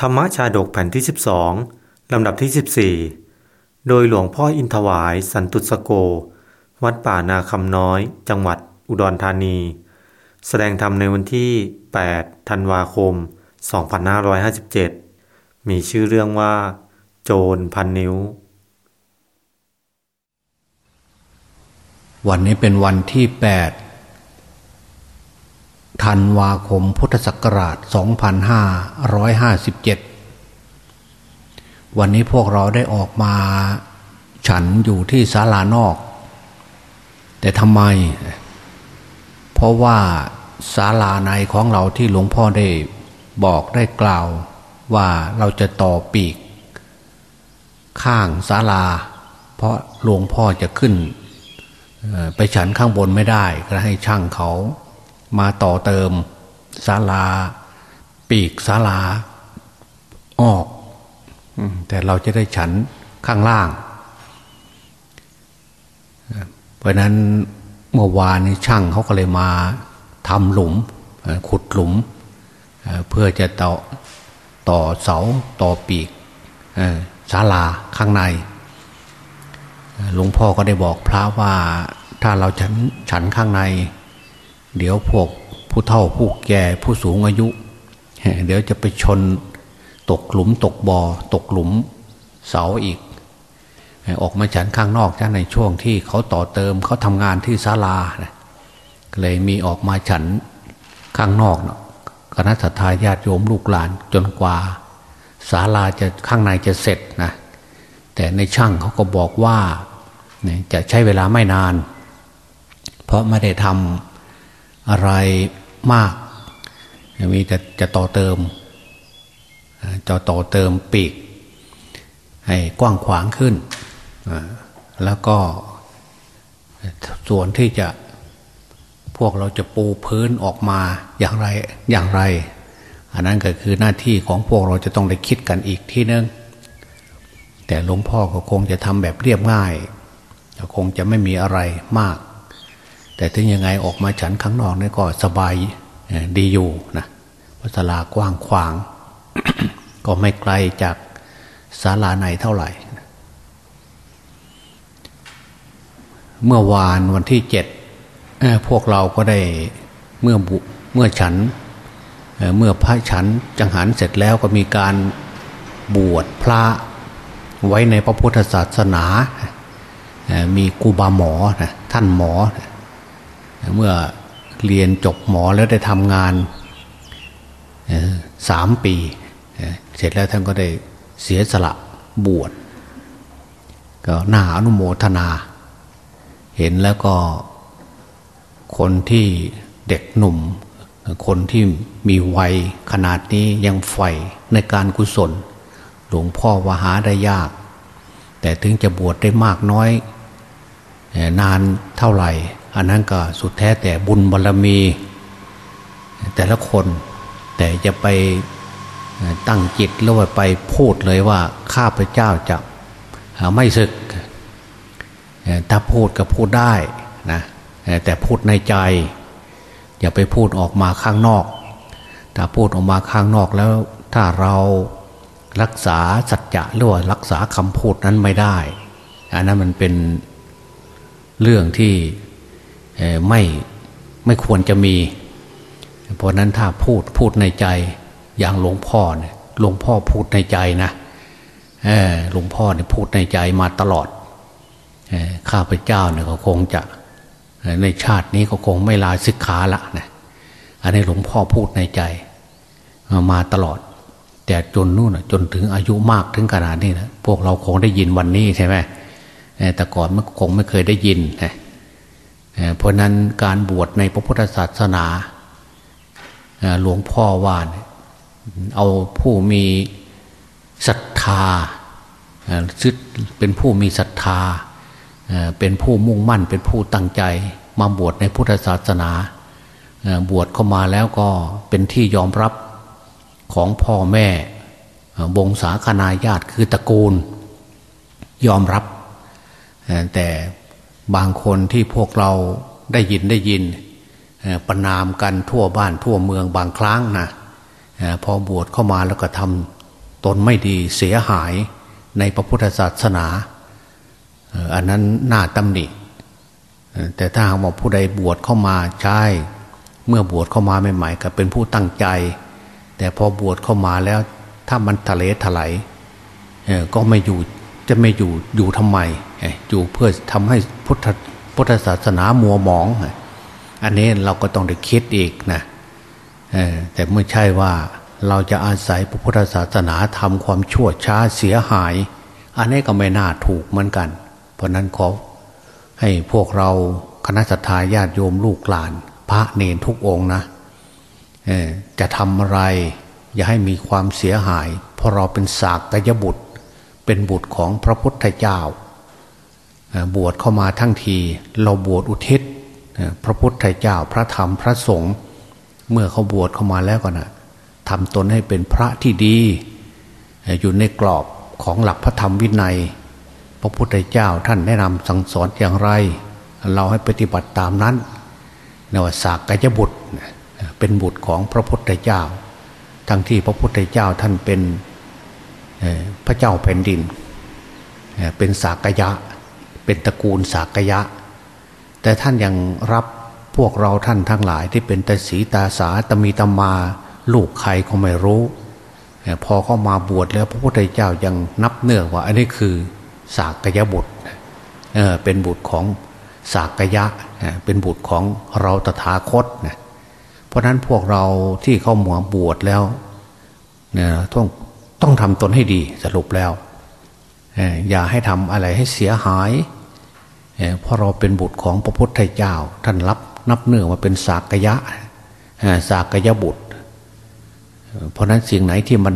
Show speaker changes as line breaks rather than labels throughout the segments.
ธรรมชาดกแผ่นที่ 12 ลำดับที่ 14 โดยหลวงพ่ออินทวายสันตุสโก วัดป่านาคำน้อย จังหวัดอุดรธานี แสดงธรรมในวันที่ 8 ธันวาคม 2557 มีชื่อเรื่องว่า โจรพันนิ้ว
วันนี้เป็นวันที่ 8 ธันวาคมพุทธศักราช 2557 วันนี้พวกเราได้ออกมาฉันอยู่ที่ศาลานอก แต่ทำไม เพราะว่าศาลาในของเราที่หลวงพ่อได้บอกได้กล่าวว่าเราจะต่อปีก ข้างศาลา เพราะหลวงพ่อจะขึ้น ไปฉันข้างบนไม่ได้ ก็ให้ช่างเขา มาต่อเติมศาลา ปีกศาลา ออกแต่เราจะได้ฉันข้างล่าง เพราะนั้นเมื่อวานนี้ช่างเขาก็เลยมาทำหลุมขุดหลุม เพื่อจะต่อต่อเสาต่อปีกศาลาข้างในหลวงพ่อก็ได้บอกพระว่าถ้าเราฉันฉันข้างใน เดี๋ยวพวกผู้เฒ่าผู้แก่ผู้สูงอายุ เดี๋ยวจะไปชนตกหลุมตกบอ่อตกหลุมเสาอีก ออกมาฉันข้างนอกจ้าในช่วงที่เขาต่อเติมเขาทำงานที่ศาลาเลยมีออกมาฉันข้างนอกเนาะคณะสัตยาญาติโยมลูกหลานจนกว่าศาลาจะข้างในจะเสร็จนะแต่ในช่างเขาก็บอกว่าจะใช้เวลาไม่นาน เพราะไม่ได้ทำ อะไรมาก มีแต่จะต่อเติมจะต่อเติมปีก ให้กว้างขวางขึ้น แล้วก็ส่วนที่จะพวกเราจะปูพื้นออกมาอย่างไรอย่างไร อันนั้นก็คือหน้าที่ของพวกเราจะต้องได้คิดกันอีกที่นึงแต่หลวงพ่อก็คงจะทำแบบเรียบง่ายคงจะไม่มีอะไรมาก แต่ถึงยังไงออกมาฉันข้างนอกนี่ก็สบายดีอยู่นะวัสลากว้างขวาง ก็ไม่ไกลจากศาลาในเท่าไหร่ เมื่อวานวันที่เจ็ดพวกเราก็ได้เมื่อบุเมื่อฉันเมื่อพระฉันจังหันเสร็จแล้วก็มีการบวชพระไว้ในพระพุทธศาสนา มีกูบาหมอนะท่านหมอ เมื่อเรียนจบหมอแล้วได้ทำงานสามปี เสร็จแล้วท่านก็ได้เสียสละบวชก็น่าอนุโมทนา เห็นแล้วก็คนที่เด็กหนุ่ม คนที่มีวัยขนาดนี้ยังใฝ่ในการกุศล หลวงพ่อว่าหาได้ยาก แต่ถึงจะบวชได้มากน้อย นานเท่าไหร่ อันนั้นก็สุดแท้แต่บุญบารรมี แต่ละคนแต่จะไปตั้งจิตแล้วไปพูดเลยว่าข้าพเจ้าจะไม่ศึก ถ้าพูดก็พูดได้นะแต่พูดในใจ อย่าไปพูดออกมาข้างนอก ถ้าพูดออกมาข้างนอกแล้วถ้าเรารักษาสัจจะหรือว่ารักษาคำพูดนั้นไม่ได้ อันนั้นมันเป็นเรื่องที่ ไม่ไม่ควรจะมี เพราะนั้นถ้าพูดพูดในใจอย่างหลวงพ่อเนี่ยหลวงพ่อพูดในใจนะหลวงพ่อเนี่ยพูดในใจมาตลอดข้าพเจ้าเนี่ยก็คงจะในชาตินี้ก็คงไม่ลาศึกขาละนะอันนี้หลวงพ่อพูดในใจ มาตลอด แต่จนนู่นจนถึงอายุมากถึงขนาดนี้นะพวกเราคงได้ยินวันนี้ใช่ไหมแต่ก่อนมันคงไม่เคยได้ยินนะ เพราะนั้นการบวชในพระพุทธศาสนาหลวงพ่อว่าเอาผู้มีศรัทธาซึเป็นผู้มีศรัทธาเป็นผู้มุ่งมั่นเป็นผู้ตั้งใจ มาบวชในพุทธศาสนาบวชเข้ามาแล้วก็เป็นที่ยอมรับของพ่อแม่วงศาคณาญาติคือตระกูล ยอมรับ แต่ บางคนที่พวกเราได้ยินได้ยินประนามกันทั่วบ้านทั่วเมืองบางครั้งนะพอบวชเข้ามาแล้วก็ทำตนไม่ดีเสียหายในพระพุทธศาสนา อันนั้นน่าตำหนิ แต่ถ้าหากว่าผู้ใดบวชเข้ามาใช่ เมื่อบวชเข้ามาใหม่ๆก็เป็นผู้ตั้งใจ แต่พอบวชเข้ามาแล้วถ้ามันทะเลถลายก็ไม่อยู่จะไม่อยู่อยู่ทำไม อยู่เพื่อทำให้พุทธพุทธศาสนามัวหมอง อันนี้เราก็ต้องได้คิดอีกนะแต่ไม่ใช่ว่าเราจะอาศัยพระพุทธศาสนาทำความชั่วช้าเสียหาย อันนี้ก็ไม่น่าถูกเหมือนกัน เพราะนั้นขอให้พวกเราคณะสัตยาญาติโยมลูกหลาน พระเนรทุกองนะจะทำอะไร อย่าให้มีความเสียหาย เพราะเราเป็นสากกยบุตร เป็นบุตรของพระพุทธเจ้า บวชเข้ามาทั้งที เราบวชอุทิศพระพุทธเจ้าพระธรรมพระสงฆ์เมื่อเขาบวชเข้ามาแล้วก็นะทำตนให้เป็นพระที่ดี อยู่ในกรอบของหลักพระธรรมวินัย พระพุทธเจ้าท่านแนะนำสั่งสอนอย่างไร เราให้ปฏิบัติตามนั้นนวสากยบุตรเป็นบุตรของพระพุทธเจ้า ทั้งที่พระพุทธเจ้าท่านเป็นพระเจ้าแผ่นดิน เป็นสากยะ เป็นตระกูลสากยะ แต่ท่านยังรับพวกเราท่านทั้งหลายที่เป็นตาสีตาสาตมีตมา ลูกใครก็ไม่รู้ พอเข้ามาบวชแล้วพระพุทธเจ้ายังนับเนื่องว่า อันนี้คือสากยะบุตรเเป็นบุตรของสากยะเป็นบุตรของเราตถาคตนะเพราะนั้นพวกเราที่เข้าหมวบวชแล้วเนี่ยต้องต้องทำตนให้ดีสรุปแล้วอย่าให้ทำอะไรให้เสียหาย เพราะเราเป็นบุตรของพระพุทธเจ้า ท่านรับนับเนื่องมาเป็นสากยะสากยะบุตร เพราะนั้นสิ่งไหนที่มัน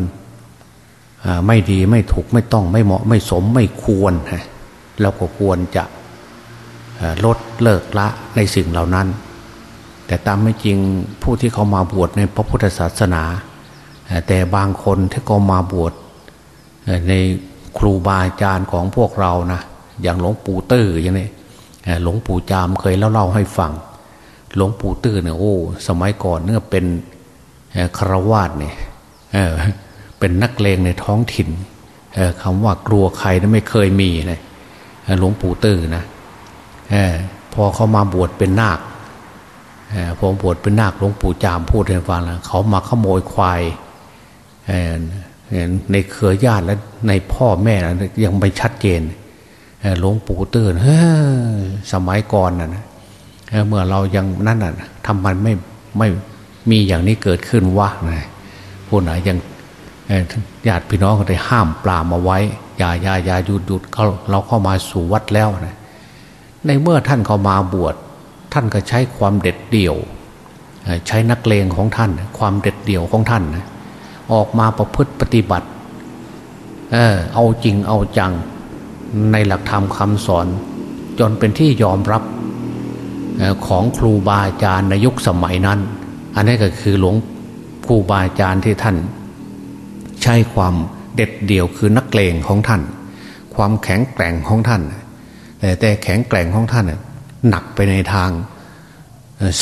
ไม่ดีไม่ถูกไม่ต้องไม่เหมาะไม่สมไม่ควรเราก็ควรจะลดเลิกละในสิ่งเหล่านั้น แต่ตามไม่จริงผู้ที่เขามาบวชในพระพุทธศาสนา แต่บางคนที่เขามาบวชในครูบาอาจารย์ของพวกเรานะ อย่างหลวงปู่ตื้ออย่างนี้หลวงปู่จามเคยเล่าเล่าให้ฟัง หลวงปู่ตื้อเนี่ยโอ้สมัยก่อนเนี่ยเป็นคารวาสเนี่ยเเป็นนักเลงในท้องถิ่นคำว่ากลัวใครนั้นไม่เคยมีเลยหลวงปู่ตื้อนะพอเขามาบวชเป็นนาคพอบวชเป็นนาคหลวงปู่จามพูดให้ฟังแล้วเขามาขโมยควายในเครือญาติและในพ่อแม่ยังไม่ชัดเจน หลวงปู่ตื้นสมัยก่อนนะนะเมื่อเรายังนั่นน่ะทำมันไม่ไม่มีอย่างนี้เกิดขึ้นวะนะผู้ไหนยังญาติพี่น้องก็ได้ห้ามปลามาไว้อย่าอย่าอย่าหยุดหยุดเขาเราเข้ามาสู่วัดแล้วนะในเมื่อท่านเข้ามาบวช ท่านก็ใช้ความเด็ดเดี่ยว ใช้นักเลงของท่าน ความเด็ดเดี่ยวของท่านนะออกมาประพฤติปฏิบัติเออเอาจริงเอาจัง ในหลักธรรมคำสอน จนเป็นที่ยอมรับของครูบาอาจารย์ในยุคสมัยนั้น อันนี้ก็คือหลวงครูบาอาจารย์ที่ท่าน ใช้ความเด็ดเดี่ยวคือนักเลงของท่าน ความแข็งแกร่งของท่าน แต่แต่แข็งแกร่งของท่านหนักไปในทาง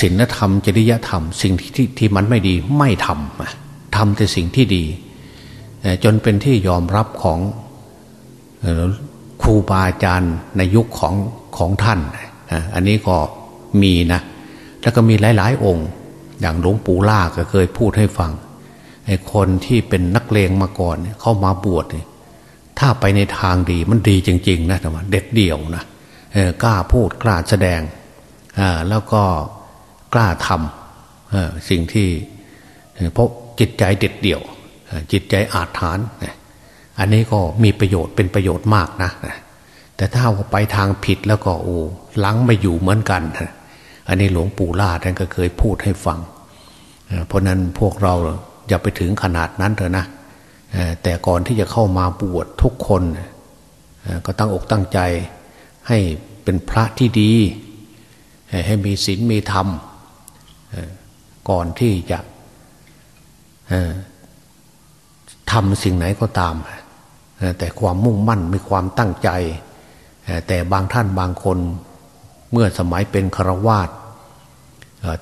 ศีลธรรมจริยธรรม สิ่งที่ที่มันไม่ดีไม่ทำทำแต่สิ่งที่ดี จนเป็นที่ยอมรับของ ครูบาอาจารย์ในยุคของของท่านอันนี้ก็มีนะแล้วก็มีหลาย ๆ องค์ อย่างหลวงปู่ล่าก็เคยพูดให้ฟังไอ้คนที่เป็นนักเลงมาก่อนเข้ามาบวชเนี่ยถ้าไปในทางดีมันดีจริง ๆ นะแต่ว่าเด็ดเดี่ยวนะกล้าพูดกล้าแสดงแล้วก็กล้าทำสิ่งที่เพราะจิตใจเด็ดเดี่ยว จิตใจอาถรรพ์ อันนี้ก็มีประโยชน์เป็นประโยชน์มากนะแต่ถ้าว่าไปทางผิดแล้วก็โอ้ลังไม่อยู่เหมือนกันอันนี้หลวงปู่ล่าท่านก็เคยพูดให้ฟัง เพราะนั้นพวกเราอย่าไปถึงขนาดนั้นเถอะนะแต่ก่อนที่จะเข้ามาบวชทุกคนก็ตั้งอกตั้งใจให้เป็นพระที่ดี ให้มีศีลมีธรรม ก่อนที่จะทำสิ่งไหนก็ตาม แต่ความมุ่งมั่นมีความตั้งใจ แต่บางท่านบางคนเมื่อสมัยเป็นครวาส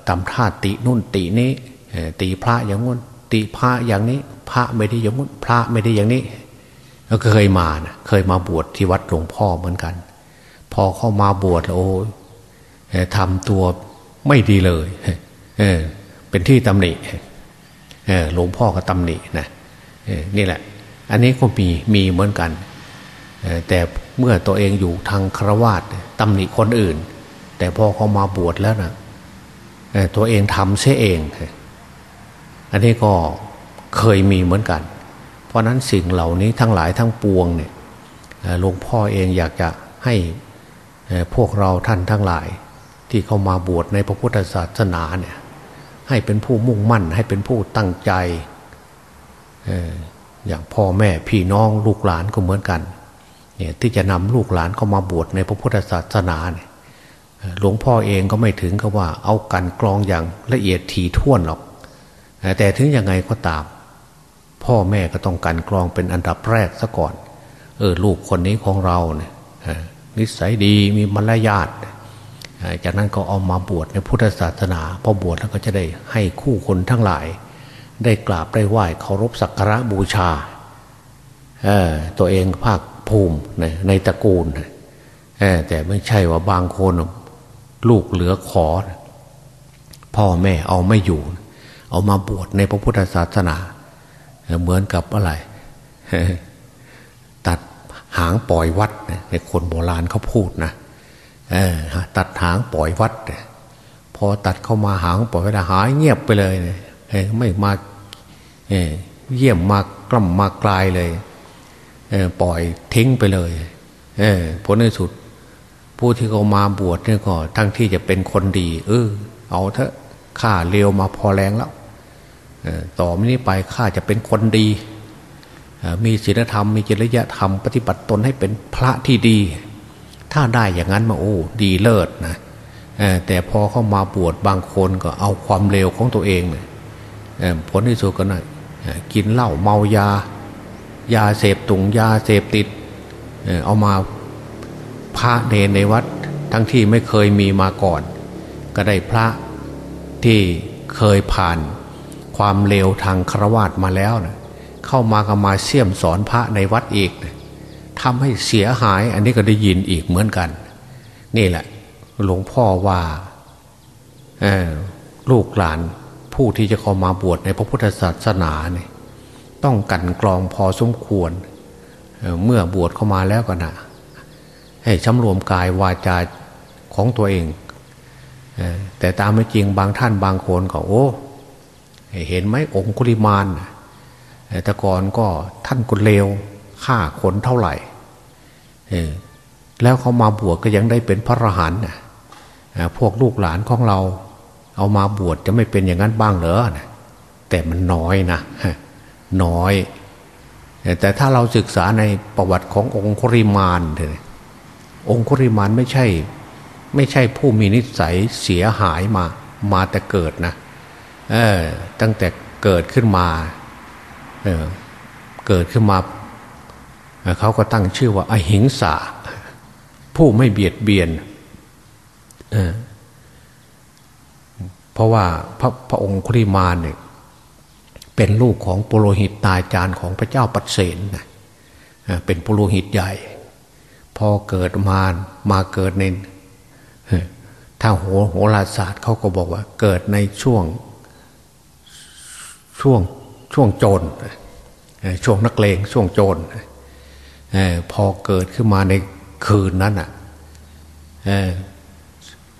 ตำท่าตินุ่นตินี้ตีพระอย่างนู้นตีพระอย่างนี้ พระไม่ได้อย่างนู้นพระไม่ได้อย่างนี้ก็เคยมานะเคยมาบวชที่วัดหลวงพ่อเหมือนกัน พอเข้ามาบวชโอ้ทำตัวไม่ดีเลยเออเป็นที่ตำหนิหลวงพ่อก็ตำหนินะนี่แหละ อันนี้ก็มีมีเหมือนกัน แต่เมื่อตัวเองอยู่ทางครวาตตำหนิคนอื่น แต่พอเขามาบวชแล้วนะตัวเองทำเสียเอง อันนี้ก็เคยมีเหมือนกัน เพราะนั้นสิ่งเหล่านี้ทั้งหลายทั้งปวงเนี่ยหลวงพ่อเองอยากจะให้พวกเราท่านทั้งหลาย ที่เข้ามาบวชในพระพุทธศาสนาเนี่ยให้เป็นผู้มุ่งมั่นให้เป็นผู้ตั้งใจ อย่างพ่อแม่พี่น้องลูกหลานก็เหมือนกันเนี่ยที่จะนำลูกหลานเข้ามาบวชในพระพุทธศาสนาเนี่ยหลวงพ่อเองก็ไม่ถึงกับว่าเอากันกรองอย่างละเอียดถี่ถ้วนหรอก แต่ถึงยังไงก็ตาม พ่อแม่ก็ต้องกันกรองเป็นอันดับแรกซะก่อน เออลูกคนนี้ของเราเนี่ยนิสัยดีมีมารยาทจากนั้นก็เอามาบวชในพุทธศาสนาพอบวชแล้วก็จะได้ให้คู่คนทั้งหลาย ได้กราบได้ไหว้เคารพสักการะบูชาตัวเองภาคภูมิในในตระกูลแต่ไม่ใช่ว่าบางคนลูกเหลือขอ พ่อแม่เอาไม่อยู่ เอามาบวชในพระพุทธศาสนา เหมือนกับอะไร ตัดหางปล่อยวัดในคนโบราณเขาพูดนะตัดหางปล่อยวัดพอตัดเข้ามาหางปล่อยวัดหายเงียบไปเลย ไม่มาเยี่ยมมากล่ำมากลายเลยปล่อยทิ้งไปเลยผลในสุด ผู้ที่เขามาบวชเนี่ยก็ทั้งที่จะเป็นคนดี เออ เอาเถอะข้าเร็วมาพอแรงแล้วต่อไปนี้ไปข้าจะเป็นคนดีมีศีลธรรมมีจริยธรรมปฏิบัติตนให้เป็นพระที่ดี ถ้าได้อย่างนั้นมาโอ้ดีเลิศนะแต่พอเข้ามาบวชบางคนก็เอาความเร็วของตัวเองเนี่ย ผลที่สุดก็น่ะกินเหล้าเมายา ยาเสพตุงยาเสพติดเอามาพระเนในวัด ทั้งที่ไม่เคยมีมาก่อน ก็ได้พระที่เคยผ่านความเลวทางครวาตมาแล้วนะเข้ามาก็มาเสี่ยมสอนพระในวัดอีกนะทำให้เสียหาย อันนี้ก็ได้ยินอีกเหมือนกัน นี่แหละ หลวงพ่อว่าลูกหลาน ผู้ที่จะเข้ามาบวชในพระพุทธศาสนาเนี่ยต้องกันกรองพอสมควร เมื่อบวชเข้ามาแล้วก็นะให้ชำรวมกายวาจาของตัวเอง แต่ตามไม่จริงบางท่านบางคนก็โอ้ เห็นไหมองคุลิมานแต่ก่อนก็ท่านคนเลวฆ่าคนเท่าไหร่แล้วเขามาบวชก็ยังได้เป็นพระอรหันต์พวกลูกหลานของเรา เอามาบวชจะไม่เป็นอย่างนั้นบ้างเหรอแต่มันน้อยนะน้อย แต่ถ้าเราศึกษาในประวัติขององคุริมานเนี่ยองคุริมานไม่ใช่ ไม่ใช่ผู้มีนิสัยเสียหายมา มาแต่เกิดนะเออตั้งแต่เกิดขึ้นมาเออเกิดขึ้นมาเขาก็ตั้งชื่อว่าอหิงสาผู้ไม่เบียดเบียนเออ ราะว่าพระพระองค์คุริมานเนี่ยเป็นลูกของปุโรหิตตายจารย์ของพระเจ้าปัตเสนนะเป็นปุโรหิตใหญ่ พอเกิดมามาเกิดในถ้าโหโหราศาสตร์เขาก็บอกว่า เกิดในช่วงช่วงช่วงโจรช่วงนักเลงช่วงโจรพอเกิดขึ้นมาในคืนนั้นอะ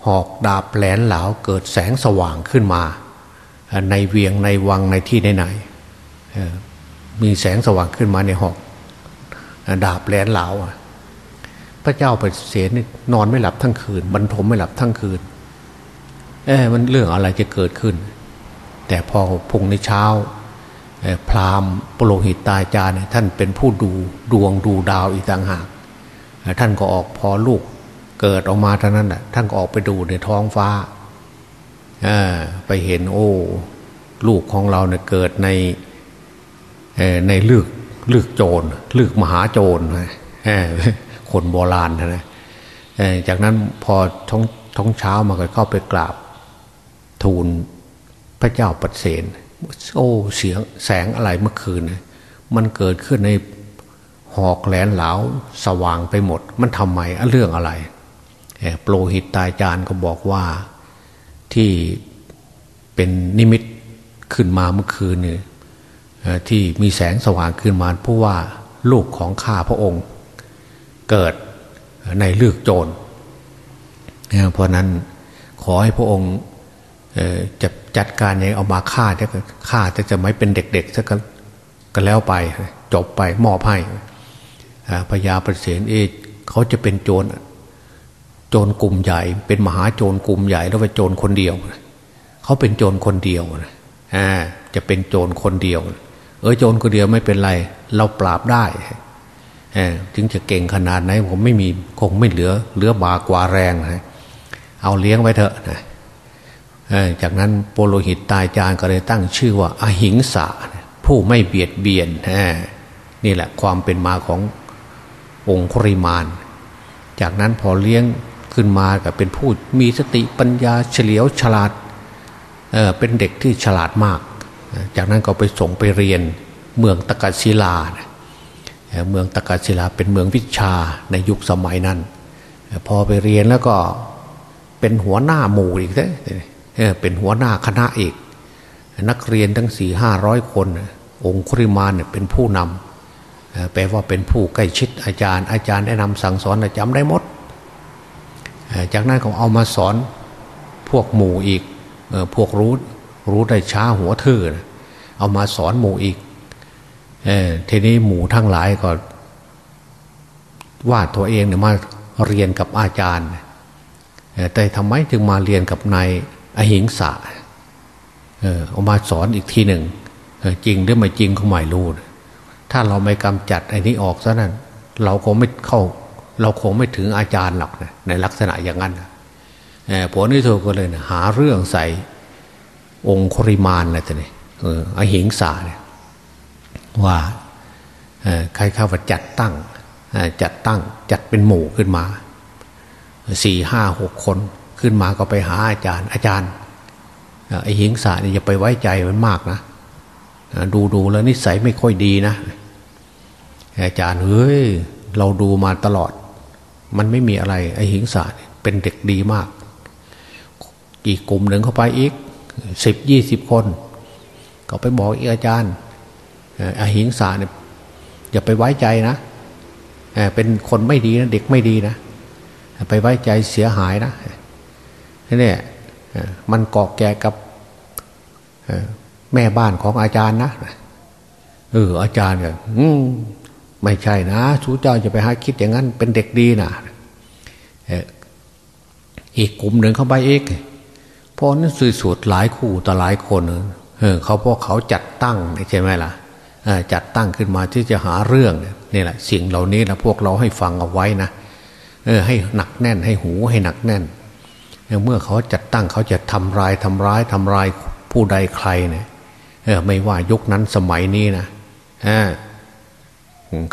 หอกดาบแหลนเหลาเกิดแสงสว่างขึ้นมา ในเวียงในวังในที่ไหนๆมีแสงสว่างขึ้นมาในหอกดาบแหลนเหลาพระเจ้าปเสนนอนไม่หลับทั้งคืนบรรทมไม่หลับทั้งคืนเออมันเรื่องอะไรจะเกิดขึ้น แต่พอพุ่งในเช้าพราหมณ์ปโลหิตตาจารย์ท่านเป็นผู้ดูดวงดูดาวอีกต่างหาก ท่านก็ออกพอลูก เกิดออกมาเท่านั้นแหะท่านก็ออกไปดูในท้องฟ้าไปเห็นโอ้ลูกของเราเนี่ยเกิดในในลึกลึกโจรลึกมหาโจรคนโบราณนะจากนั้นพอท้องท้องเช้ามาก็เข้าไปกราบทูลพระเจ้าปเสนโอ้เสียงแสงอะไรเมื่อคืนมันเกิดขึ้นในหอกแหลนเหลาสว่างไปหมด มันทำไมเรื่องอะไร โปรหิตตายจานก็บอกว่าที่เป็นนิมิตขึ้นมาเมื่อคืนนี่ที่มีแสงสว่างขึ้นมาเพราะว่าลูกของข้าพระองค์ เกิดในเลือกโจรเพราะนั้นขอให้พระองค์จะจัดการยังเอามาฆ่าจะฆ่าจะจะไม่เป็นเด็กๆสักก็แล้วไปจบไปมอบให้พญาประเสนเอเขาจะเป็นโจร โจรกลุ่มใหญ่ เป็นมหาโจรกลุ่มใหญ่แล้วเป็นโจรคนเดียวเขาเป็นโจรคนเดียวนะจะเป็นโจรคนเดียว เออโจรคนเดียวไม่เป็นไร เราปราบได้ถึงจะเก่งขนาดไหนผมไม่มีคงไม่เหลือ เหลือบากว่าแรงนะเอาเลี้ยงไว้เถอะนะจากนั้นโปโลหิตตายจานก็เลยตั้งชื่อว่าอหิงสาผู้ไม่เบียดเบียนนี่แหละความเป็นมาขององค์คริมาน จากนั้นพอเลี้ยง ขึ้นมาก็เป็นผู้มีสติปัญญาเฉลียวฉลาดเเป็นเด็กที่ฉลาดมาก จากนั้นก็ไปส่งไปเรียนเมืองตะกัศิลา เมืองตะกัศิลาเป็นเมืองวิชาในยุคสมัยนั้น พอไปเรียนแล้วก็เป็นหัวหน้าหมู่อีกเลยเป็นหัวหน้าคณะอีก นักเรียนทั้งสี่ห้าร้อยคน องคุริมานเนี่ยเป็นผู้นำแปลว่าเป็นผู้ใกล้ชิดอาจารย์ อาจารย์แนะนำสั่งสอนจำได้หมด จากนั้นเขาเอามาสอนพวกหมู่อีกพวกรู้รู้ได้ช้าหัวทื่อเอามาสอนหมู่อีกทีนี้หมู่ทั้งหลายก็ว่าตัวเองเนี่ยมาเรียนกับอาจารย์ แต่ทำไมจึงมาเรียนกับนายอหิงสาเอามาสอนอีกทีหนึ่งจริงหรือไม่จริงก็ไม่รู้ถ้าเราไม่กำจัดไอ้นี้ออกซะนั้นเราคงไม่เข้า เราคงไม่ถึงอาจารย์หรอกนะในลักษณะอย่างนั้นผลที่สุดก็เลยนะหาเรื่องใส่องค์คริมานอะไรตัวนี้อหิงสาเนี่ยว่าใครเข้ามาจัดตั้งจัดตั้งจัดเป็นหมู่ขึ้นมาสี่ห้าหกคนขึ้นมาก็ไปหาอาจารย์ อาจารย์ไอ้หิงสาเนี่ยอย่าไปไว้ใจมันมากนะดูดูแล้วนิสัยไม่ค่อยดีนะ อาจารย์เฮ้ยเราดูมาตลอด มันไม่มีอะไร ไอ้หิงสาเป็นเด็กดีมาก อีกกลุ่มหนึ่งเข้าไปอีกสิบยี่สิบคน ก็ไปบอกอีกอาจารย์ไอหิงสาเนี่ยอย่าไปไว้ใจนะเป็นคนไม่ดีนะเด็กไม่ดีนะ ไปไว้ใจเสียหายนะนี่มันเกาะแก่กับแม่บ้านของอาจารย์นะเอออาจารย์ก็อืม ไม่ใช่นะสูเจ้าจะไปหาคิดอย่างนั้น เป็นเด็กดีนะอีกกลุ่มหนึ่งเข้าไปอีกพราะนั้นสื่อสูตรหลายคู่ต่อหลายคนเออเขาพวกเขาจัดตั้งใช่ไหมล่ะจัดตั้งขึ้นมาที่จะหาเรื่องนี่แหละสิ่งเหล่านี้นะพวกเราให้ฟังเอาไว้นะเออให้หนักแน่นให้หูให้หนักแน่น เมื่อเขาจัดตั้งเขาจะทำลายทำร้ายทำลายผู้ใดใครเนี่ยเออไม่ว่ายุคนั้นสมัยนี้นะ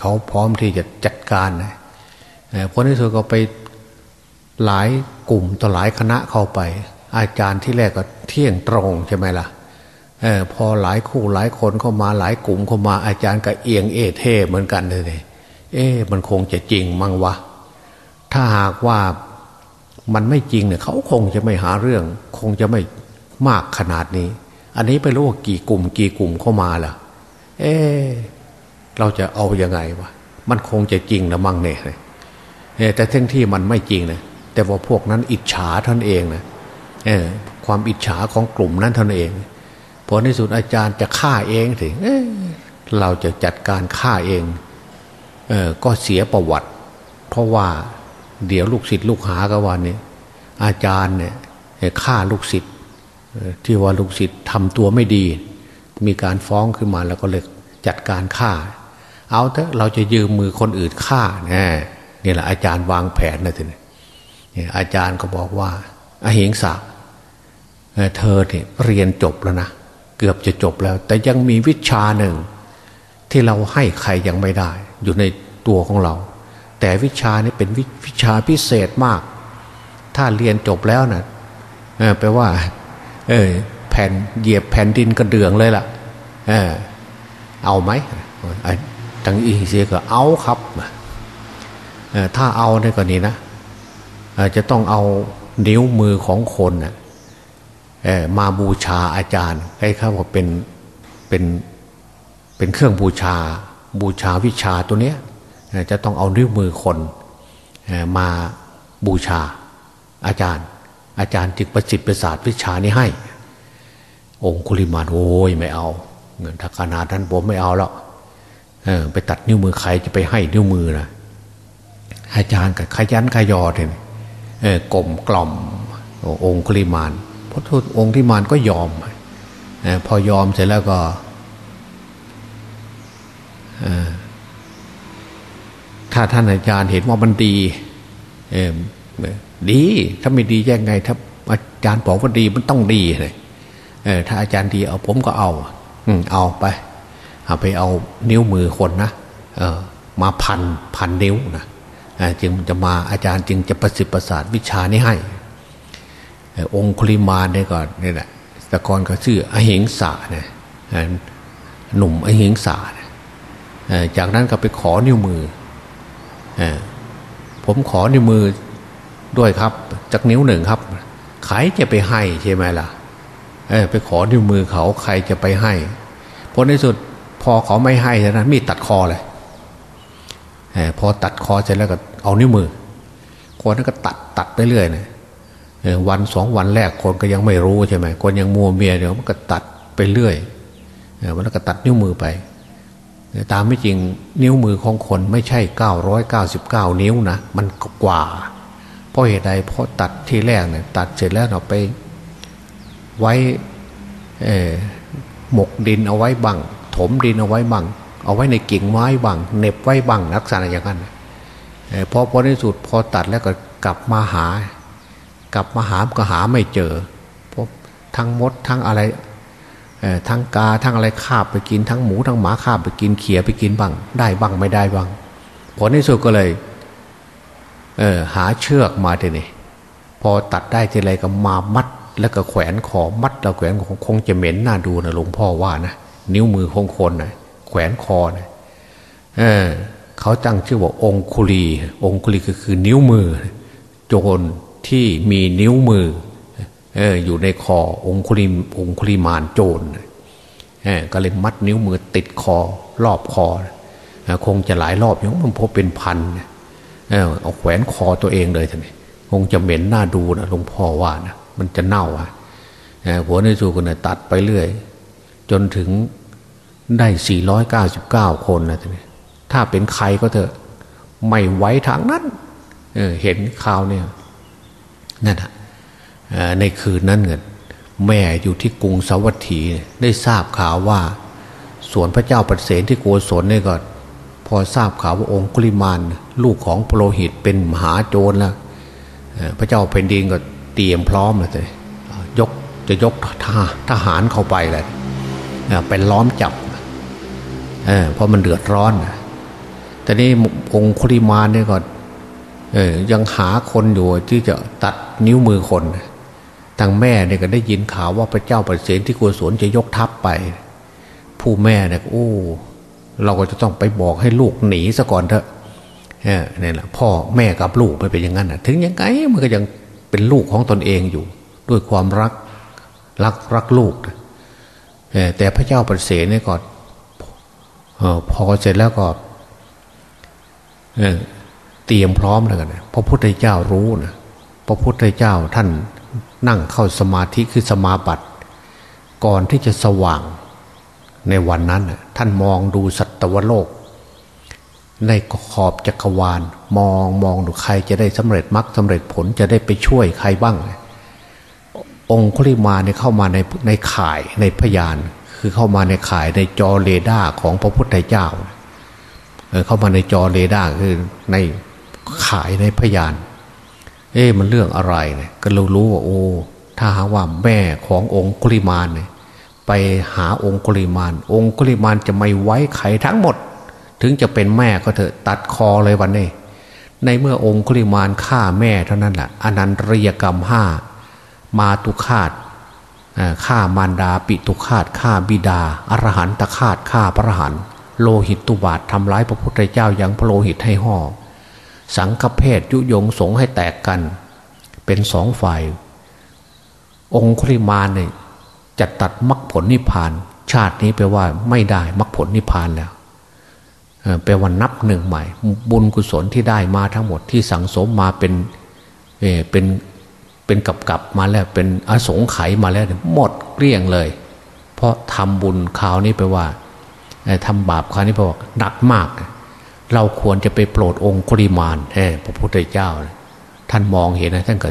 เขาพร้อมที่จะจัดการนะเพราะนี่สุดก็ไปหลายกลุ่มต่อหลายคณะเข้าไป อาจารย์ที่แรกก็เที่ยงตรงใช่ไหมล่ะอพอหลายคู่หลายคนเข้ามาหลายกลุ่มเข้ามาอาจารย์ก็เอียงเอเท่เหมือนกันเลยเอ๊มันคงจะจริงมั้งวะถ้าหากว่ามันไม่จริงเนี่ยเขาคงจะไม่หาเรื่อง คงจะไม่มากขนาดนี้ อันนี้ไปรู้ว่ากี่กลุ่ม กี่กลุ่มเข้ามาล่ะ เอ๊ เราจะเอาอยัางไงวะมันคงจะจริงนะมั่งเนี่ยแต่ทั้งที่มันไม่จริงนะแต่ว่าพวกนั้นอิจฉาท่านเองนะความอิจฉาของกลุ่มนั้นท่านเองพอในสุดอาจารย์จะฆ่าเองถึงเเราจะจัดการฆ่าเองเออก็เสียประวัติ เพราะว่าเดี๋ยวลูกศิษย์ลูกหากันวันนี้อาจารย์เนี่ยฆ่าลูกศิษย์ที่ว่าลูกศิษย์ทำตัวไม่ดี มีการฟ้องขึ้นมาแล้วก็เลยจัดการฆ่า เอาเถอะเราจะยืมมือคนอื่นฆ่านี่นี่แหละอาจารย์วางแผนนะทีนี้อาจารย์ก็บอกว่าอหิงสาเธอเนี่ยเรียนจบแล้วนะเกือบจะจบแล้ว แต่ยังมีวิชาหนึ่ง ที่เราให้ใครยังไม่ได้ อยู่ในตัวของเรา แต่วิชานี้เป็นวิชาพิเศษมาก ถ้าเรียนจบแล้วนะ่ะแปลว่า เออแผ่นเหยียบแผ่นดินกระเดืองเลยล่ะ เออเอาไหม ทางอีเซียก็เอาครับถ้าเอาในกรณีนะจะต้องเอานิ้วมือของคนนะมาบูชาอาจารย์ให้เขาบอกเป็นเป็นเป็นเครื่องบูชาบูชาวิชาตัวเนี้ยจะต้องเอานิ้วมือคนมาบูชาอาจารย์ อาจารย์จึงประสิทธิ์ประสาทวิชานี้ให้ องคุลิมานโอ้ยไม่เอา เงินถ้านาดนั้นผมไม่เอาแล้ว ไปตัดนิ้วมือใครจะไปให้นิ้วมือนะอาจารย์กับขยันขยอเนี่ยกลมกล่อมองคุลิมานพระทูตองค์ที่มานก็ยอมพอยอมเสร็จแล้วก็ถ้าท่านอาจารย์เห็นว่ามันดีดี ถ้าไม่ดียังไง ถ้าอาจารย์บอกว่าดีมันต้องดีเลยถ้าอาจารย์ดีเอาผมก็เอาเอาไป เอาไปเอานิ้วมือคนนะมาพันพันนิ้วนะจึงจะมาอาจารย์จึงจะประสิทธิ์ประสาทวิชานี้ให้ องคุลิมาเนี่ยก่อนนี่แหละแต่ก่อนก็ชื่ออหิงสาเนี่ยหนุ่มอหิงสาจากนั้นก็ไปขอนิ้วมือผมขอนิ้วมือด้วยครับจากนิ้วหนึ่งครับใครจะไปให้ใช่ไหมล่ะไปขอนิ้วมือเขาใครจะไปให้พอในสุด อเขาไม่ให้แล้วนะมีดตัดคอเลยพอตัดคอเสร็จแล้วก็เอานิ้วมือ คนนั้นก็ตัดตัดไปเรื่อยนะวันสองวันแรกคนก็ยังไม่รู้ใช่ไหมคนยังมัวเมียเดี๋ยวมันก็ตัดไปเรื่อยมันก็ตัดนิ้วมือไป ตามไม่จริงนิ้วมือของคนไม่ใช่เก้าร้อยเก้าสิบเก้านิ้วนะมันกว่า เพราะเหตุใดเพราะตัดที่แรกเนี่ยตัดเสร็จแล้วเราไปไว้หมกดินเอาไว้บัง ถมดินเอาไว้บังเอาไว้ในกิ่งไม้บังเน็บไว้บังลักษณะอย่างนั้นพอพอในสุดพอตัดแล้วก็กลับมาหา กลับมาหาก็หาไม่เจอพบทั้งมดทั้งอะไรทั้งกาทั้งอะไรคาบไปกินทั้งหมูทั้งหมาคาบไปกินเขียไปกินบ้าง ได้บ้างไม่ได้บ้างผลในสุดก็เลยเออหาเชือกมาทีนี่พอตัดได้ทีไรก็มามัดแล้วก็แขวนคอมัดแล้วแขวนคงจะเหม็นน่าดูนะหลวงพ่อว่านะ นิ้วมือของคนนะแขวนคอนะเออเขาตั้งชื่อว่าองคุลี องคุลีก็คือนิ้วมือ โจรที่มีนิ้วมือเอออยู่ในคอองคุลีองคุลีมานโจรเออก็เลยมัดนิ้วมือติดคอรอบคอคงจะหลายรอบยู่มันพบเป็นพันเออเอาแขวนคอตัวเองเลยท่านคงจะเหม็นหน้าดูนะหลวงพ่อว่านะมันจะเน่าอะหัวในสูกันตัดไปเรื่อย จนถึงได้ 499 คนนะท่านถ้าเป็นใครก็เถอะ ไม่ไว้ทางนั้นเเห็นข่าวเนี่ยนั่นในคืนนั้นเงินแม่อยู่ที่กรุงสวัสดีได้ทราบข่าวว่า สวนพระเจ้าปเสนที่โกศลเนี่ยก็พอทราบข่าวว่าองคุลิมานลูกของโปรหิตเป็นมหาโจรแล้วพระเจ้าแผ่นดินก็เตรียมพร้อมเลยยกจะยกทหารเข้าไปเลย เป็นล้อมจับเเพราะมันเดือดร้อนแต่นี้องคุริมาเนี่ยก็ยังหาคนอยู่ที่จะตัดนิ้วมือคนทางแม่เนี่ยก็ได้ยินข่าวว่าพระเจ้าปเสนที่กัวสวนจะยกทัพไป ผู้แม่เนี่ยโอ้ เราก็จะต้องไปบอกให้ลูกหนีซะก่อนเถอะเนี่ยแหละพ่อแม่กับลูกไม่เป็นอย่างนั้นถึงยังไงมันก็ยังเป็นลูกของตนเองอยู่ ด้วยความรักรักรักลูก แต่พระเจ้าปเสนเนี่ยก่อนพอเสร็จแล้วก็เตรียมพร้อมแล้วกันพระพุทธเจ้ารู้นะพระพุทธเจ้าท่านนั่งเข้าสมาธิคือสมาบัติ ก่อนที่จะสว่างในวันนั้น ท่านมองดูสัตวโลก ในขอบจักรวาล มองมองดูใครจะได้สำเร็จมรรคสาเร็จผลจะได้ไปช่วยใครบ้าง องคุลิมาเนี่ยเข้ามาในในข่ายในพระญาณ คือเข้ามาในข่ายในจอเรดาร์ของพระพุทธเจ้าเข้ามาในจอเรดาร์คือในข่ายในพระญาณ เอ๊ะมันเรื่องอะไรเนี่ยก็เรารู้ว่าโอ้ถ้าหาว่าแม่ขององคุลิมาลเนี่ยไปหาองคุลิมาล องคุลิมาลจะไม่ไว้ใครทั้งหมด ถึงจะเป็นแม่ก็เถอะตัดคอเลยวันนี้ในเมื่อองคุลิมาลฆ่าแม่เท่านั้นแหละอนันตริยกรรมห้า มาตุคาตฆ่ามารดาปิตุคาตฆ่าบิดา อรหันตคาตฆ่าพระหันโลหิตตุบาททำร้ายพระพุทธเจ้ายังพระโลหิตให้ห่อ สังฆเพศยุยงสงให้แตกกัน เป็นสองฝ่าย องคุริมาเนี่ยจะตัดมรรคผลนิพพาน ชาตินี้แปลว่าไม่ได้มรรคผลนิพพานแล้วแปลว่านับหนึ่งใหม่ บุญกุศลที่ได้มาทั้งหมดที่สังสมมาเป็นเเป็น เป็นกับกับมาแล้วเป็นอสงไขยมาแล้วหมดเกลี้ยงเลย เพราะทำบุญคราวนี้แปว่าทำบาปคราวนี้แปว่าหนักมาก เราควรจะไปโปรดองค์กริมานพระพุทธเจ้า ท่านมองเห็นนะท่านก็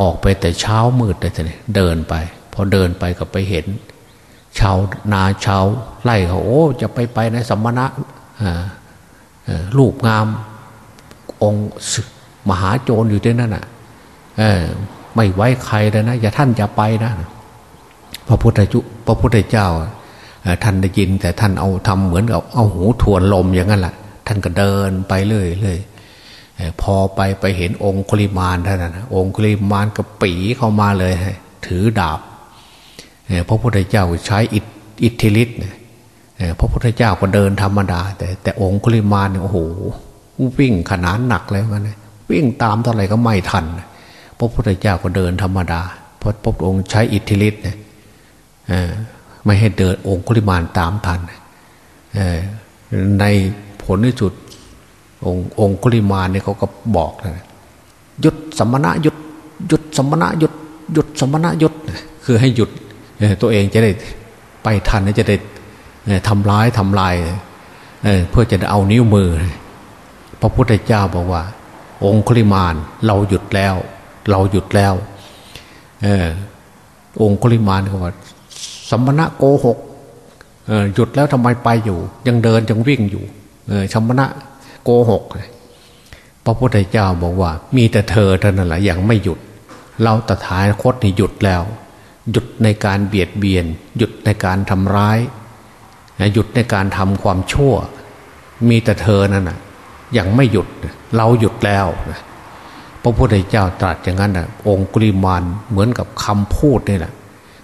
ออกไปแต่เช้ามืดเลยท่านเดินไป พอเดินไปก็ไปเห็น ชาวนาชาวไล่เขาโอ้จะไปไปในสัมมณะลูกงามองค์มหาโจรอยู่ที่นั่น อะไม่ไว้ใครเลยนะอย่าท่านอย่าไปนะพระพุทธจุพระพุทธเจ้าท่านได้ยิน แต่ท่านเอาทำเหมือนกับเอาหูทวนลมอย่างนั้นแหละท่านก็เดินไปเรื่อยเลยพอไปไปเห็นองค์กลิมานท่านนะองค์กลิมานก็ปีเข้ามาเลยถือดาบพระพุทธเจ้าใช้อิทธิฤทธิ์พระพุทธเจ้าก็เดินธรรมดา แต่แต่องค์กลิมานเนี่ยโอ้โหวิ่งขนาดหนักเลยมันวิ่งตามเท่าไหร่ก็ไม่ทันพ ระพุทธเจ้าก็เดินธรรมดาเพราะพระองค์ใช้อิทธิฤทธิ์เนี่ยไม่ให้เดินองคุลิมานตามทันในผลที่สุดองค์องคุลิมานเนี่ยเขาก็บอกนะหยุดสมณะหยุดหยุดสมณะหยุดหยุดสมณะหยุดคือให้หยุดตัวเองจะได้ไปทันจะได้ทำร้ายทำลายเพื่อจะเอานิ้วมือ พระพุทธเจ้าบอกว่า องคุลิมานเราหยุดแล้ว เราหยุดแล้วองคุลิมานก็ว่าสมณะโกหกหยุดแล้วทำไมไปอยู่ ยังเดินยังวิ่งอยู่สมณะโกหกพระพุทธเจ้าบอกว่า มีแต่เธอเท่านั้นแหละยังไม่หยุด เราตถาคตนี่หยุดแล้ว หยุดในการเบียดเบียน หยุดในการทำร้าย หยุดในการทำความชั่ว มีแต่เธอนั่นนะยังไม่หยุดเราหยุดแล้ว พระพุทธเจ้าตรัสอย่างนั้นนะองคุลิมานเหมือนกับคำพูดนี่แหละ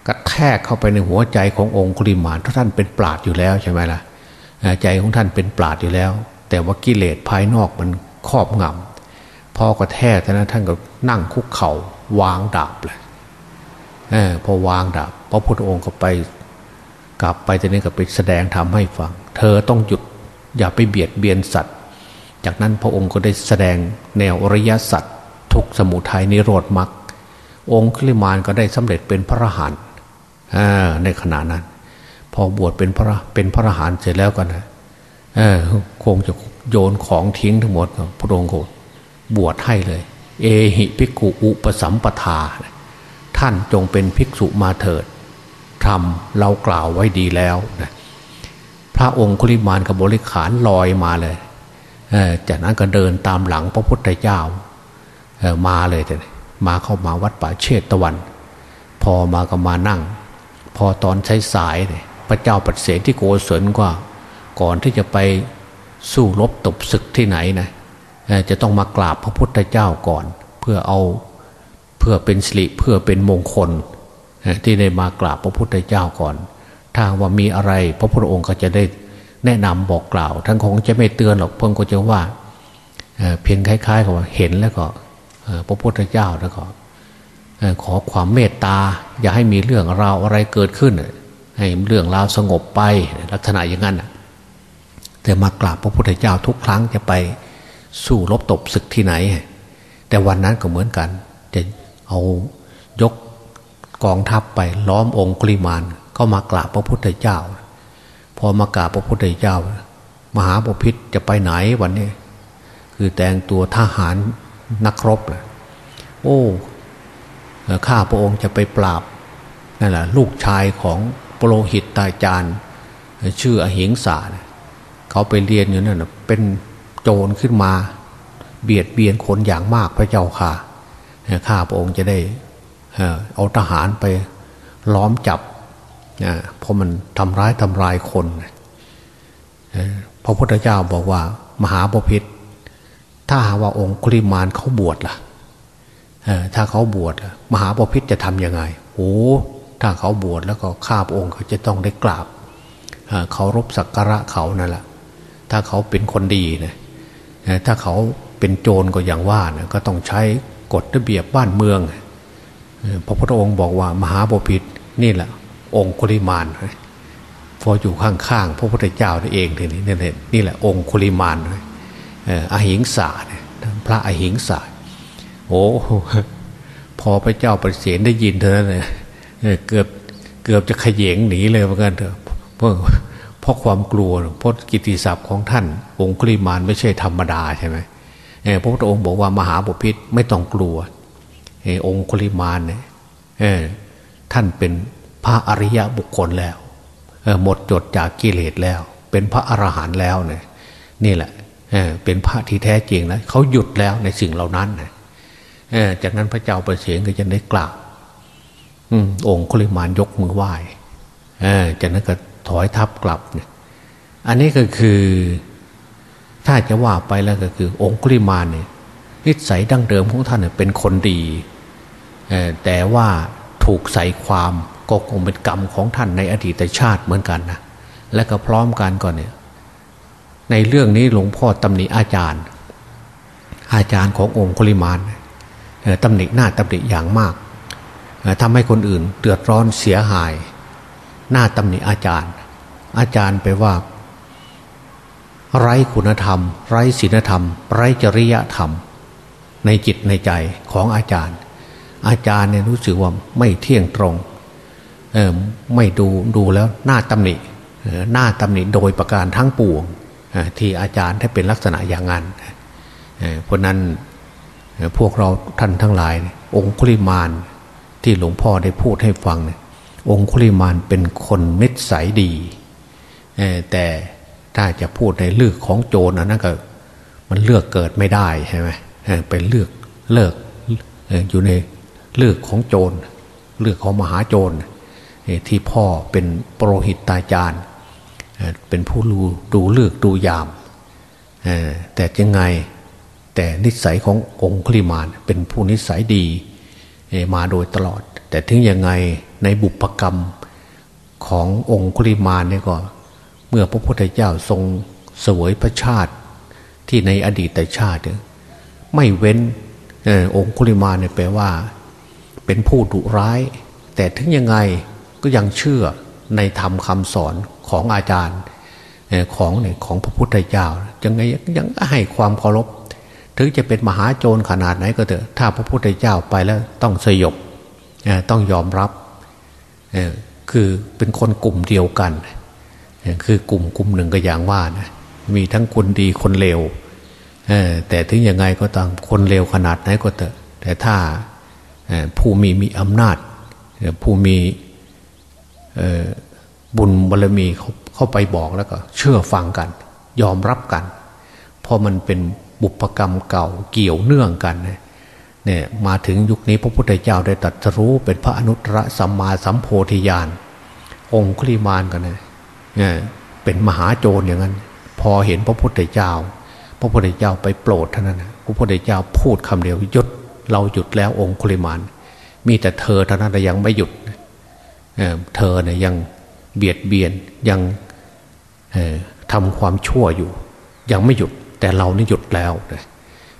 กระแทกเข้าไปในหัวใจขององคุลิมานท่านเป็นปราดอยู่แล้วใช่ไหมล่ะใจของท่านเป็นปราดอยู่แล้ว แต่ว่ากิเลสภายนอกมันครอบงำพอกระแทกท่านท่านก็นั่งคุกเขา่าวางดาบเลยอพอวางดาบพระพุทธองค์ก็ไป กลับไปตอนนี้ก็ไปแสดงทำให้ฟัง เธอต้องหยุดอย่าไปเบียดเบียนสัตว์ จากนั้นพระองค์ก็ได้แสดงแนวอริยสัจ ทุกสมุทัยนิโรธมรรคองค์คลิมานก็ได้สำเร็จเป็นพระอรหันต์ในขณะนั้น พอบวชเป็นพระเป็นพระอรหันต์เสร็จแล้วกันนะคงจะโยนของทิ้งทั้งหมด พระองค์บวชให้เลย เอหิภิกขุอุปสัมปทา ท่านจงเป็นภิกษุมาเถิดทำเรากล่าวไว้ดีแล้วนะพระองค์คุลิมานกับบริขารลอยมาเลยจากนั้นก็เดินตามหลังพระพุทธเจ้า มาเลยแต่มาเข้ามาวัดป่าเชตตะวัน พอมาก็มานั่ง พอตอนใช้สายเนี่ยพระเจ้าปัดเสนที่โกศลกว่าก่อนที่จะไปสู้รบตบศึกที่ไหนนะจะต้องมากราบพระพุทธเจ้าก่อน เพื่อเอาเพื่อเป็นสิริเพื่อเป็นมงคล ที่ได้มากราบพระพุทธเจ้าก่อน ถ้าว่ามีอะไร พระพุทธองค์ก็จะได้แนะนำบอกกล่าว ทั้งคงจะไม่เตือนหรอกเพิ่งก็จะว่าเพียงคล้ายๆกับว่าเห็นแล้วก็ พระพุทธเจ้าแล้วก็ขอความเมตตา อย่าให้มีเรื่องราวอะไรเกิดขึ้น ให้เรื่องราวสงบไปลักษณะอย่างนั้นแต่มากราบพระพุทธเจ้าทุกครั้งจะไปสู้รบตบศึกที่ไหน แต่วันนั้นก็เหมือนกัน จะเอายกกองทัพไปล้อมองค์กริมานก็มากราบพระพุทธเจ้า พอมากราบพระพุทธเจ้า มหาปพิธจะไปไหนวันนี้ คือแต่งตัวทหาร นักรบเลยโอ้ข้าพระองค์จะไปปราบนั่นแหละลูกชายของโปรหิตตาจารย์ชื่ออหิงสาเขาไปเรียนอยู่นั่นเป็นโจรขึ้นมา เบียดเบียนคนอย่างมากพระเจ้าค่ะข้าพระองค์จะได้เอาทหารไปล้อมจับเพราะมันทำร้ายทำลายคน พระพุทธเจ้าบอกว่ามหาปพิธ ถ้าหาว่าองค์คุริมานเขาบวชล่ะถ้าเขาบวชมหาปพิธจะทำยังไงโอ้ถ้าเขาบวชแล้วก็ข้าพระองค์เขาจะต้องได้กราบเขารบสักการะเขานั่นแหละถ้าเขาเป็นคนดีนะถ้าเขาเป็นโจรก็อย่างว่านะก็ต้องใช้กฎระเบียบบ้านเมืองพระพุทธองค์บอกว่ามหาบพิษนี่แหละ องคุลิมานพออยู่ข้างๆพระพุทธเจ้าเองทีนี้นี่แหละนี่แหละองคุลิมาน อหิงสาเนี่ยพระอหิงสาโอ้พอพระเจ้าประเสียนได้ยินเท่านั้นเลยเกือบเกือบจะขยงหนีเลยเหมือนกันเถอะเพราะเพราะความกลัวเพราะกิติศัพท์ของท่าน องคุลิมานไม่ใช่ธรรมดาใช่ไหมพระพุทธองค์บอกว่ามหาบุพิษไม่ต้องกลัวองคุลิมานเนี่ยท่านเป็นพระอริยะบุคคลแล้วหมดจดจากกิเลสแล้ว เป็นพระอรหันต์แล้วเนี่ยนี่แหละ เป็นพระที่แท้จริงแล้วเขาหยุดแล้วในสิ่งเหล่านั้นนะจากนั้นพระเจ้าประเสริฐก็จะได้กล่าวองค์คุลิมานยกมือไหว้จากนั้นก็ถอยทับกลับเนี่ย อันนี้ก็คือ ถ้าจะว่าไปแล้วก็คือ องค์คุลิมานเนี่ยนิสัยดั้งเดิมของท่านเป็นคนดีแต่ว่าถูกใส่ความก็คงเป็นกรรมของท่านในอดีตชาติเหมือนกันนะและก็พร้อมกันก่อนเนี่ย ในเรื่องนี้หลวงพ่อตำหนิอาจารย์ อาจารย์ขององค์คุลิมานตำหนิหน้าตำหนิอย่างมากทำให้คนอื่นเดือดร้อนเสียหาย หน้าตำหนิอาจารย์ อาจารย์ไปว่า ไร้คุณธรรม ไร้ศีลธรรม ไร้จริยธรรม ในจิตในใจของอาจารย์ อาจารย์เนี่ยรู้สึกว่าไม่เที่ยงตรงไม่ดูดูแล้วหน้าตำหนิหน้าตำหนิโดยประการทั้งปวง ที่อาจารย์ถ้าเป็นลักษณะอย่างนั้นเพราะนั้นพวกเราท่านทั้งหลาย องคุลิมานที่หลวงพ่อได้พูดให้ฟัง องคุลิมานเป็นคนนิสัยดีแต่ถ้าจะพูดในเลือกของโจรนั้นก็มันเลือกเกิดไม่ได้ใช่ไหมเป็นเลือกเลิกอยู่ในเลือกของโจร เลือกของมหาโจรที่พ่อเป็นโปรหิตตาจารย์ เป็นผู้ดูดูเลือกดูยาม แต่ยังไงแต่นิสัยขององค์คลิมานเป็นผู้นิสัยดีมาโดยตลอด แต่ถึงยังไงในบุพกรรมขององค์คลิมานเนี่ยก็ เมื่อพระพุทธเจ้าทรงเสวยพระชาติที่ในอดีตชาติ ไม่เว้นองค์คุลิมาเนี่ยแปลว่า เป็นผู้ดุร้าย แต่ถึงยังไงก็ยังเชื่อในธรรมคำสอน ของอาจารย์ของเนี่ยของพระพุทธเจ้ายังไงยังให้ความเคารพถึงจะเป็นมหาโจรขนาดไหนก็เถอะถ้าพระพุทธเจ้าไปแล้วต้องสยบต้องยอมรับคือเป็นคนกลุ่มเดียวกัน คือกลุ่มกลุ่มหนึ่งก็อย่างว่านะมีทั้งคนดีคนเลวแต่ถึงยังไงก็ตามคนเลวขนาดไหนก็เถอะ แต่ถ้าผู้มีมีอำนาจผู้มี บุญบารมีเขาเข้าไปบอกแล้วก็ เชื่อฟังกัน ยอมรับกัน เพราะมันเป็นบุพกรรมเก่าเกี่ยวเนื่องกันเนี่ยมาถึงยุคนี้พระพุทธเจ้าได้ตรัสรู้เป็นพระอนุตตรสัมมาสัมโพธิญาณองคุลิมานกันเนี่ยเป็นมหาโจรอย่างนั้น พอเห็นพระพุทธเจ้า พระพุทธเจ้าไปโปรดเท่านั้นพระพุทธเจ้าพูดคำเดียวหยุดเราหยุดแล้วองคุลิมาน มีแต่เธอเท่านั้นแต่ยังไม่หยุดเธอเนี่ยยัง เบียดเบียนยังทำความชั่วอยู่ ยังไม่หยุดแต่เรานี่หยุดแล้ว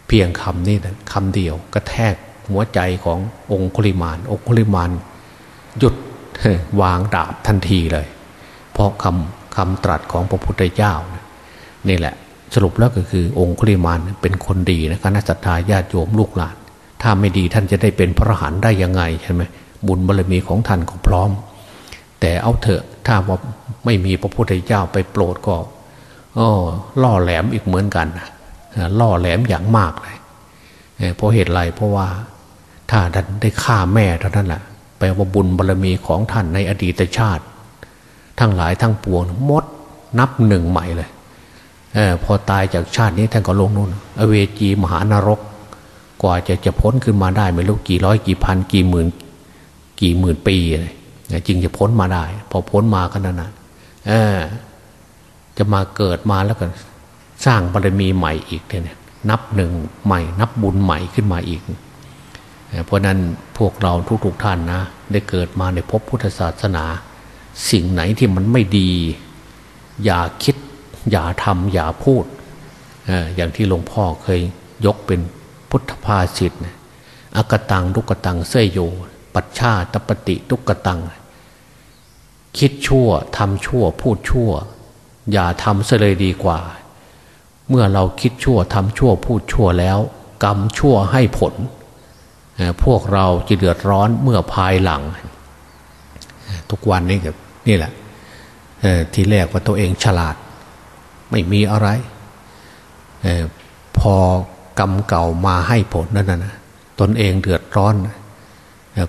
เพียงคำนี้นะคำเดียวกระแทกหัวใจขององคุลิมาน องคุลิมานหยุดวางดาบทันทีเลย เพราะคำคำตรัสของพระพุทธเจ้านี่แหละ สรุปแล้วก็คือองคุลิมานเป็นคนดีนะคณะสัตยาญาติโยมลูกหลาน ถ้าไม่ดีท่านจะได้เป็นพระหันได้ยังไงใช่ไหมบุญบารมีของท่านก็พร้อม แต่เอาเถอะถ้าว่าไม่มีพระพุทธเจ้าไปโปรดก็อ๋อล่อแหลมอีกเหมือนกันล่อแหลมอย่างมากเลยเพราะเหตุไรเพราะว่าถ้าท่านได้ฆ่าแม่เท่านั้นแหละแปลว่าบุญบารรมีของท่านในอดีตชาติ ทั้งหลายทั้งปวงมดนับหนึ่งใหม่เลยอพอตายจากชาตินี้ท่านก็ลงนู่นอเวจีมหานรก กว่าจะจะพ้นขึ้นมาได้ไม่รู้กี่ร้อยกี่พันกี่หมื่น กี่หมื่นปีเลย จึงจะพ้นมาได้ พอพ้นมาก็นั่นนะจะมาเกิดมาแล้วก็สร้างบารมีใหม่อีกเนี่ยนับหนึ่งใหม่ นับบุญใหม่ขึ้นมาอีก เพราะนั้นพวกเราทุกๆท่านนะ ได้เกิดมาในภพพุทธศาสนา สิ่งไหนที่มันไม่ดี อย่าคิด อย่าทำอย่าพูด อย่างที่หลวงพ่อเคยยกเป็นพุทธภาษิตอากตังทุกตังเสยโย ปัจฉาตปฏิทุกตัง คิดชั่วทำชั่ว พูดชั่ว อย่าทำเสเลยดีกว่า เมื่อเราคิดชั่วทำชั่ว พูดชั่วแล้ว กรรมชั่วให้ผล พวกเราจะเดือดร้อนเมื่อภายหลัง ทุกวันนี้กับนี่แหละทีแรกว่าตัวเองฉลาด ไม่มีอะไรพอกรรมเก่ามาให้ผลนั่นนะตนเองเดือดร้อน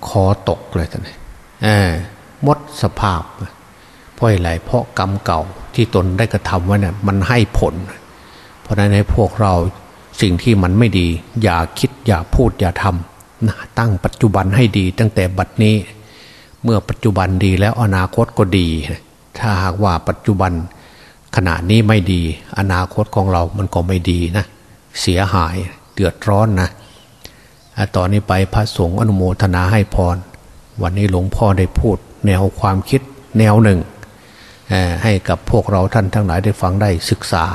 คอตกเลยท่านมดสภาพเพราะอะไรเพราะกรรมเก่าที่ตนได้กระทำไว้เนี่ยมันให้ผล เพราะนั้นให้พวกเราสิ่งที่มันไม่ดี อย่าคิดอย่าพูดอย่าทำนะตั้งปัจจุบันให้ดี ตั้งแต่บัดนี้ เมื่อปัจจุบันดีแล้วอนาคตก็ดี ถ้าหากว่าปัจจุบันขณะนี้ไม่ดี อนาคตของเรามันก็ไม่ดีนะ เสียหายเดือดร้อนนะ ตอนนี้ไปพระสงฆ์อนุโมทนาให้พร วันนี้หลวงพ่อได้พูด แนวความคิดแนวหนึ่ง ให้กับพวกเราท่านทั้งหลายได้ฟังได้ศึกษา